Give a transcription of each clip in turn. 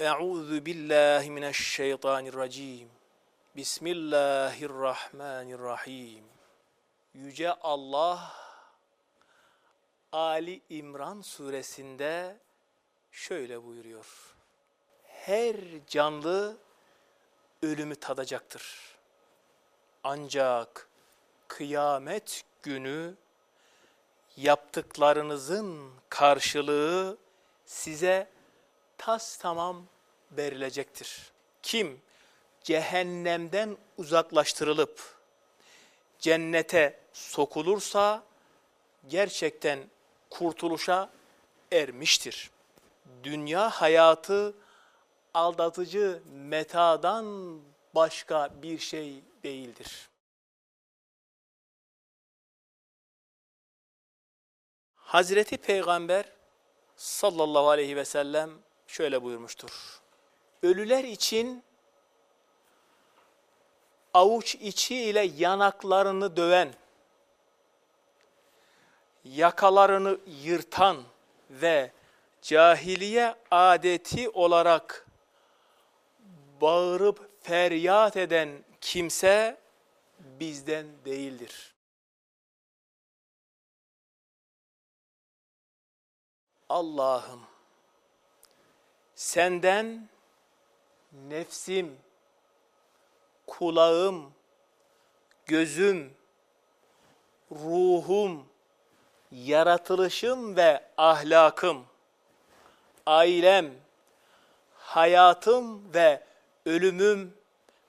Euzu billahi mineşşeytanirracim. Bismillahirrahmanirrahim. Yüce Allah Ali İmran suresinde şöyle buyuruyor. Her canlı ölümü tadacaktır. Ancak kıyamet günü yaptıklarınızın karşılığı size tas tamam verilecektir. Kim cehennemden uzaklaştırılıp cennete sokulursa gerçekten kurtuluşa ermiştir. Dünya hayatı aldatıcı metadan başka bir şey değildir. Hazreti Peygamber sallallahu aleyhi ve sellem şöyle buyurmuştur. Ölüler için avuç içi ile yanaklarını döven, yakalarını yırtan ve cahiliye adeti olarak bağırıp feryat eden kimse bizden değildir. Allah'ım senden nefsim, kulağım, gözüm, ruhum, yaratılışım ve ahlakım, ailem, hayatım ve ölümüm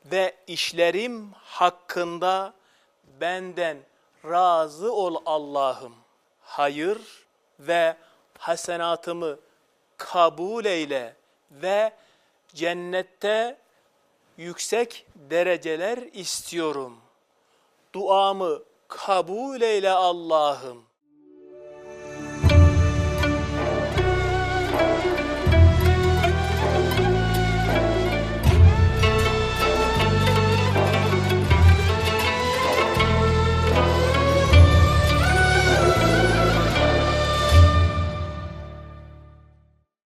ve işlerim hakkında benden razı ol Allah'ım. Hayır ve hasenatımı kabul eyle ve cennette yüksek dereceler istiyorum. Duamı kabul eyle Allah'ım.